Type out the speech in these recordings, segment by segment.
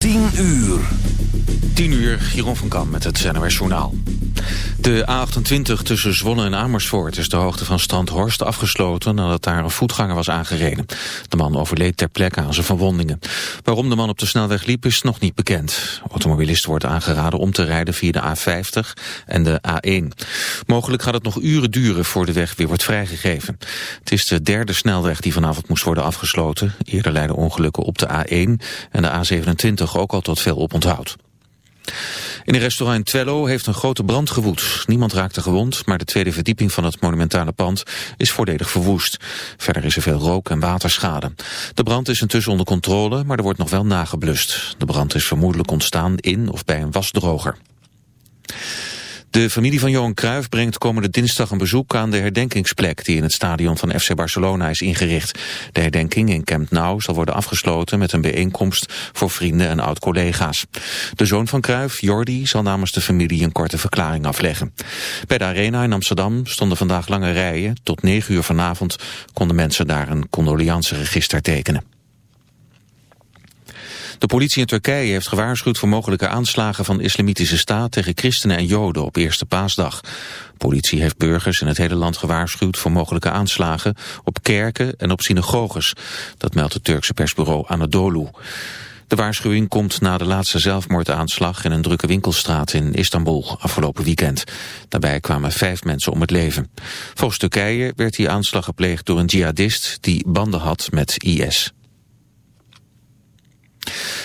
10 uur. 10 uur, Jeroen van Kam met het NOS Journaal. De A28 tussen Zwolle en Amersfoort is de hoogte van strand Horst afgesloten nadat daar een voetganger was aangereden. De man overleed ter plekke aan zijn verwondingen. Waarom de man op de snelweg liep is nog niet bekend. Automobilisten wordt aangeraden om te rijden via de A50 en de A1. Mogelijk gaat het nog uren duren voor de weg weer wordt vrijgegeven. Het is de derde snelweg die vanavond moest worden afgesloten. Eerder leidden ongelukken op de A1 en de A27 ook al tot veel oponthoud. In een restaurant Twello heeft een grote brand gewoed. Niemand raakte gewond, maar de tweede verdieping van het monumentale pand is volledig verwoest. Verder is er veel rook- en waterschade. De brand is intussen onder controle, maar er wordt nog wel nageblust. De brand is vermoedelijk ontstaan in of bij een wasdroger. De familie van Johan Cruijff brengt komende dinsdag een bezoek aan de herdenkingsplek die in het stadion van FC Barcelona is ingericht. De herdenking in Camp Nou zal worden afgesloten met een bijeenkomst voor vrienden en oud-collega's. De zoon van Cruijff, Jordi, zal namens de familie een korte verklaring afleggen. Bij de Arena in Amsterdam stonden vandaag lange rijen. Tot negen uur vanavond konden mensen daar een condoleanceregister tekenen. De politie in Turkije heeft gewaarschuwd voor mogelijke aanslagen van islamitische staat tegen christenen en joden op eerste paasdag. Politie heeft burgers in het hele land gewaarschuwd voor mogelijke aanslagen op kerken en op synagoges. Dat meldt het Turkse persbureau Anadolu. De waarschuwing komt na de laatste zelfmoordaanslag in een drukke winkelstraat in Istanbul afgelopen weekend. Daarbij kwamen vijf mensen om het leven. Volgens Turkije werd die aanslag gepleegd door een jihadist die banden had met IS.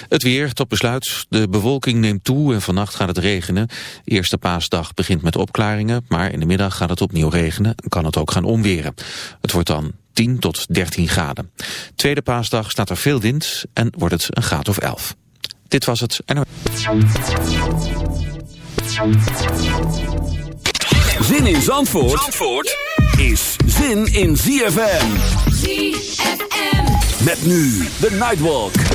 Het weer, tot besluit. De bewolking neemt toe en vannacht gaat het regenen. Eerste paasdag begint met opklaringen, maar in de middag gaat het opnieuw regenen en kan het ook gaan omweren. Het wordt dan 10 tot 13 graden. Tweede paasdag staat er veel wind en wordt het een graad of 11. Dit was het en... Zin in Zandvoort, Zandvoort is zin in ZFM. ZFM. Met nu de Nightwalk.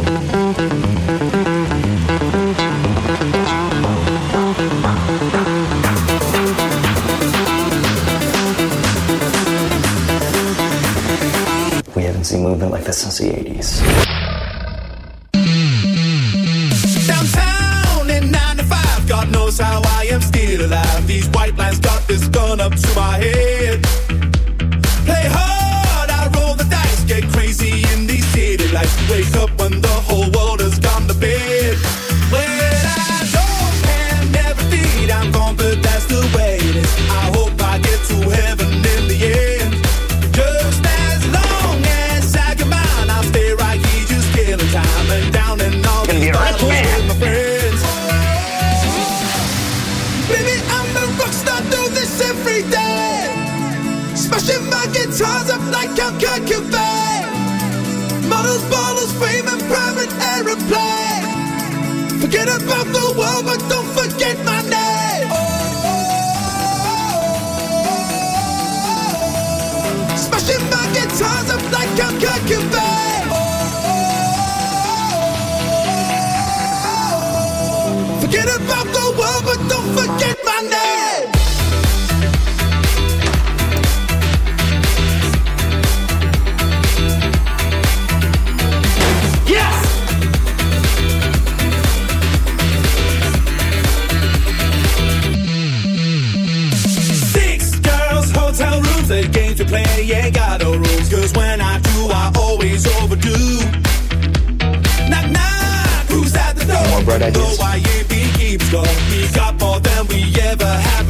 We movement like this since the 80s. Downtown in 95, God knows how I am still alive. These white lines got this gun up to my head. Play hard, I roll the dice, get crazy in these city lights. Wake up when the whole world has gone to bed. I'm Know why be keeps score. We got more than we ever had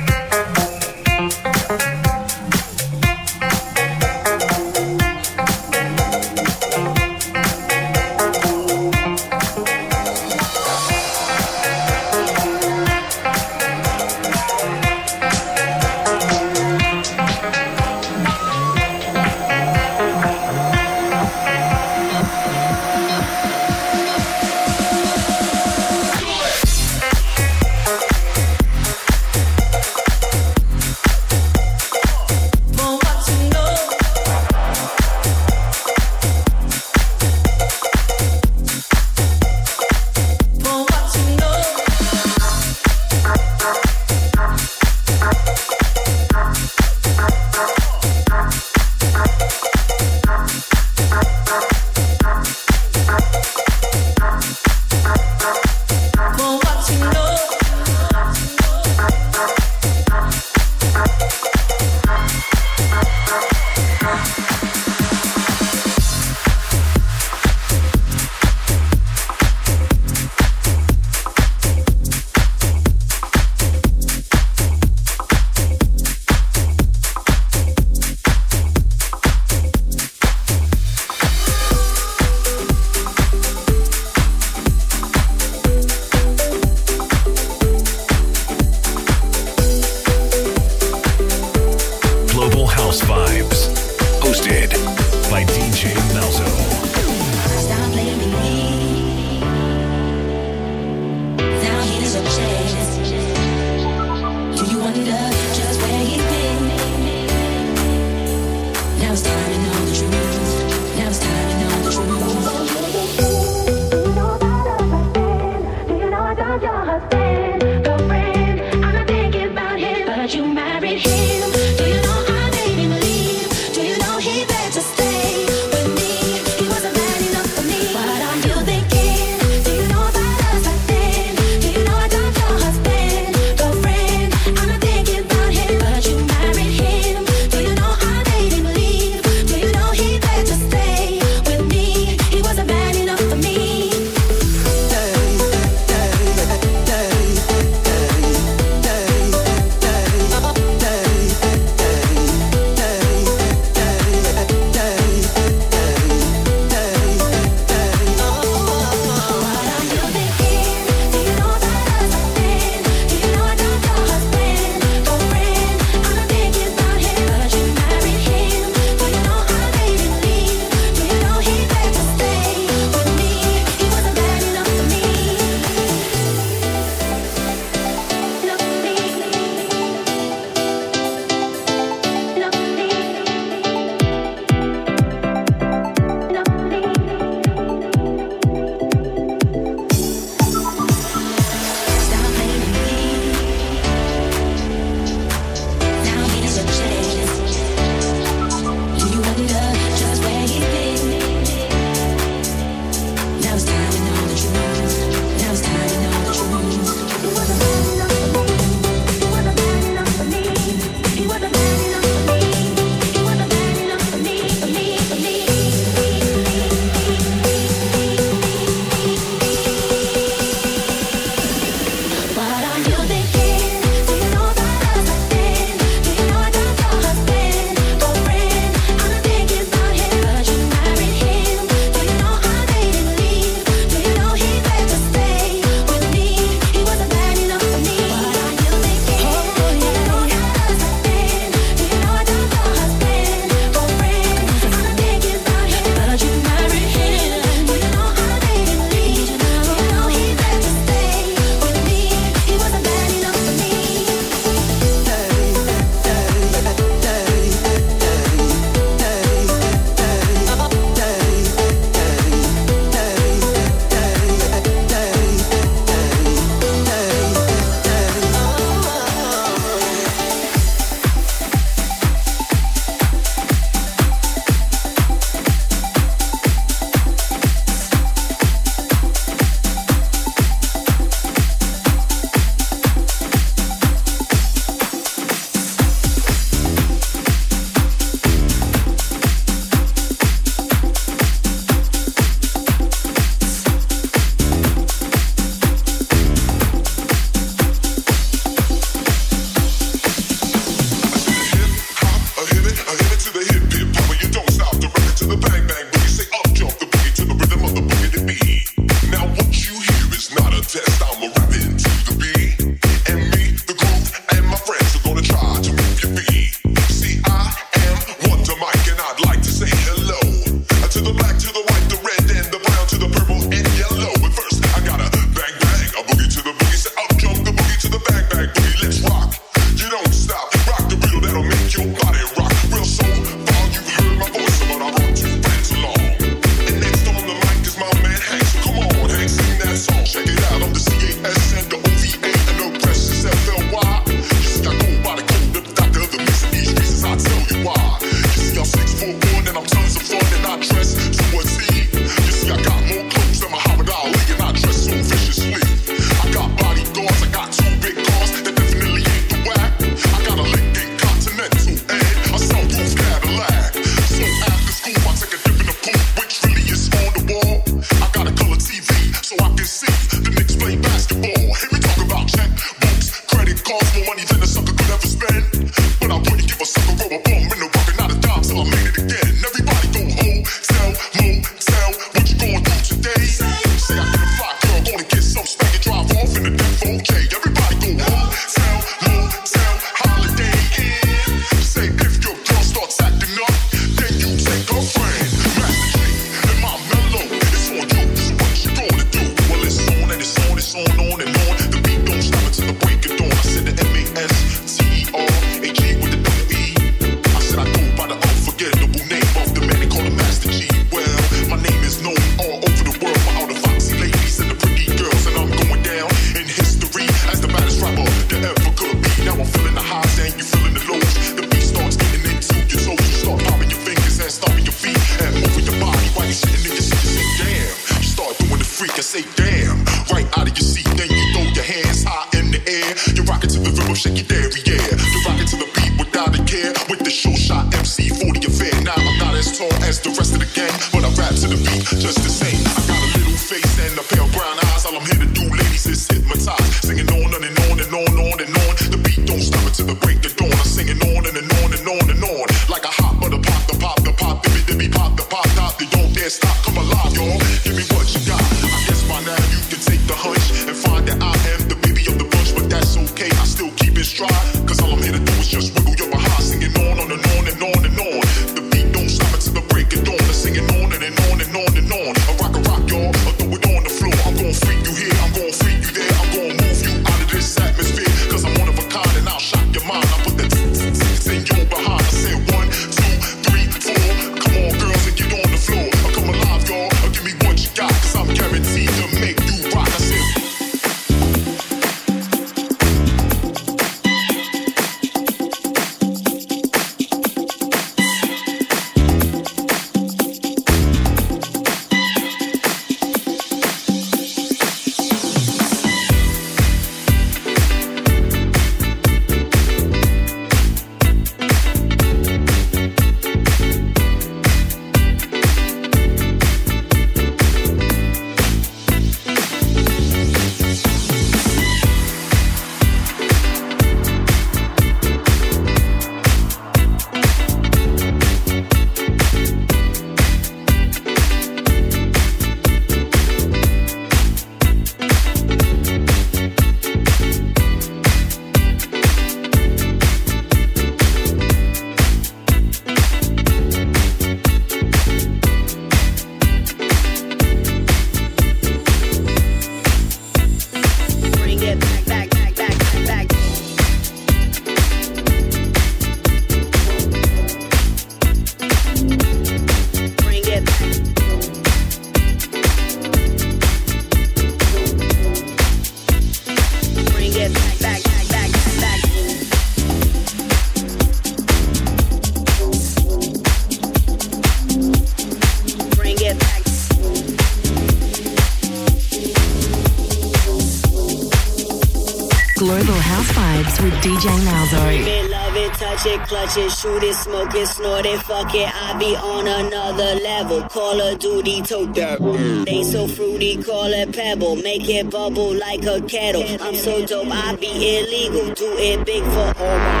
clutch it, shoot it, smoke it, snort it, fuck it. I be on another level. Call of Duty, tote that. They so fruity, call it pebble. Make it bubble like a kettle. I'm so dope, I be illegal. Do it big for all my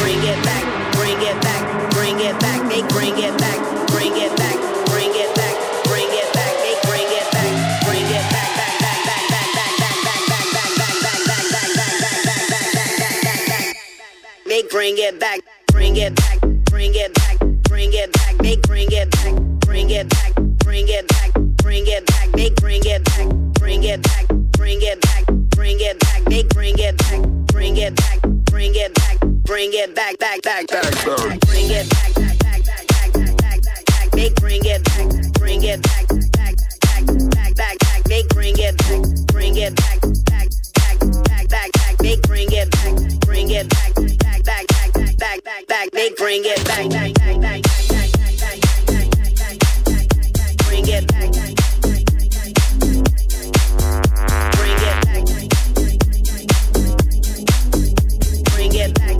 Bring it back, bring it back, bring it back. They bring it back, bring it back, bring it back bring it back, bring it back, bring it back, they bring it back, bring it back, bring it back, bring it back, they bring it back, bring it back, bring it back, bring it back, they bring it back, bring it back, bring it back, bring it back, back, back, back, bring it back, back, back, back, back, back, back, back, they bring it back, bring it back, back, back, back, back, back, they bring it back, bring it back, back, back, back, back, back, bring it back, bring it back, back, back, back back, back, back, they bring it back, back, back, back, bring it back, bring it back, bring it back,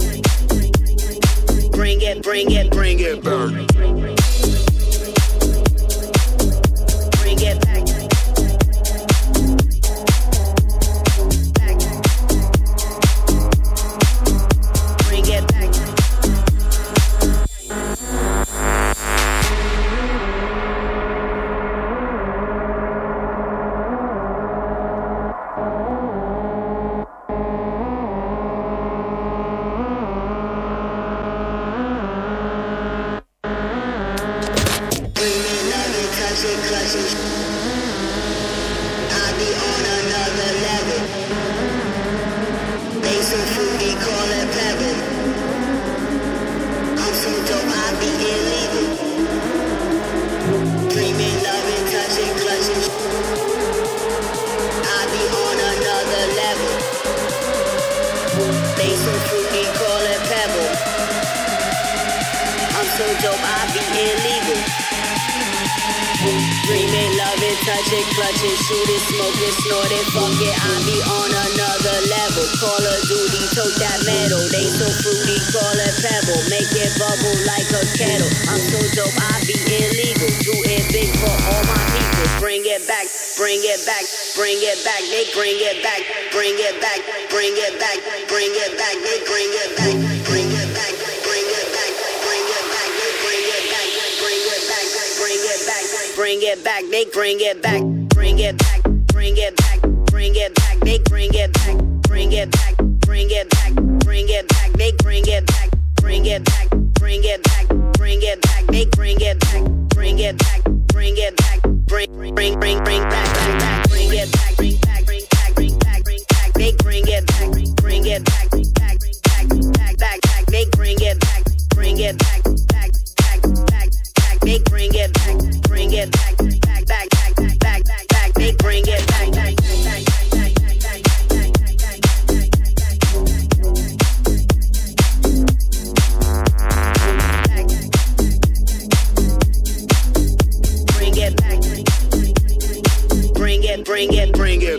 bring it, bring it, bring it. Dope, I be illegal. Dream it, love it, touch it, clutch it, shoot it, smoke it, snort it, fuck it, I be on another level. Call of Duty, tote that metal. They so fruity, call it pebble. Make it bubble like a kettle. I'm so dope, I be illegal. Do it big for all my people. Bring it back, bring it back, bring it back. They bring it back, bring it back, bring it back, bring it back. They bring it back, bring it back. They bring it back, bring it back, bring it back, bring it back. They bring it back, bring it back, bring it back, bring it back. They bring it back, bring it back, bring it back, bring it back. They bring it back, bring it back, bring it back, bring bring bring bring back back back.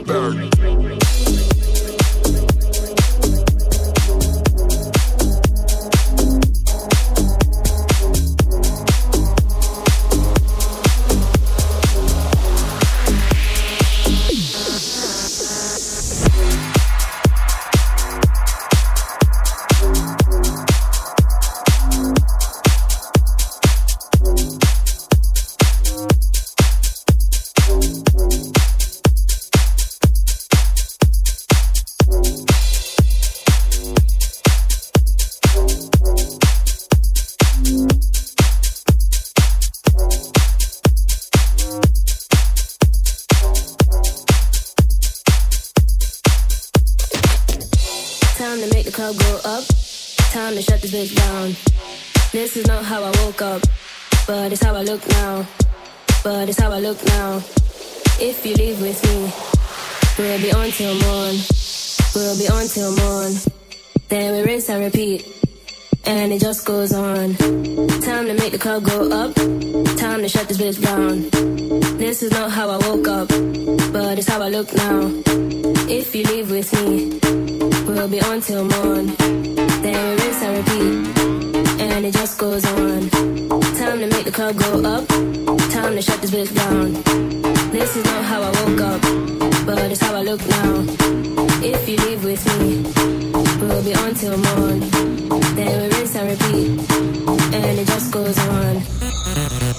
It back. Time is not how I woke up, but it's how I look now. If you leave with me, we'll be on till morn. Then rinse and repeat, and it just goes on. Time to make the club go up. Time to shut this bitch down. This is not how I woke up, but it's how I look now. If you leave with me, we'll be on till morn. Then we rinse and repeat, and it just goes on.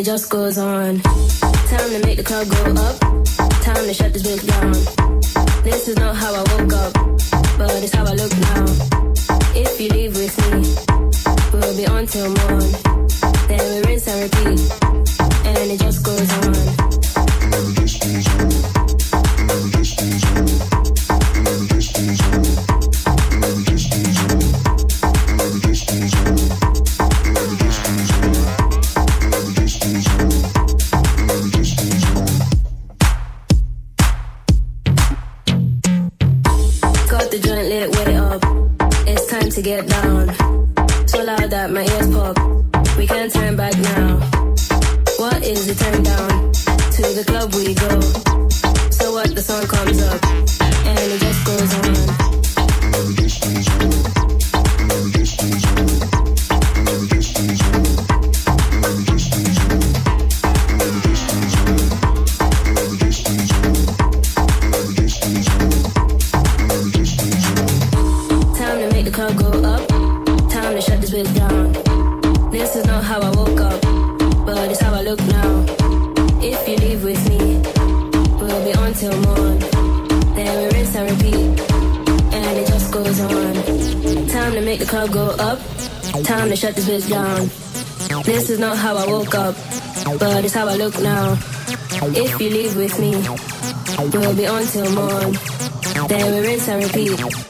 It just goes on. Time to make the club go up. Time to shut this bitch down. This is not how I woke up, but it's how I look now. If you leave with me, we'll be on till morn. Then we rinse and repeat, and it just till morn. Then we rinse and repeat,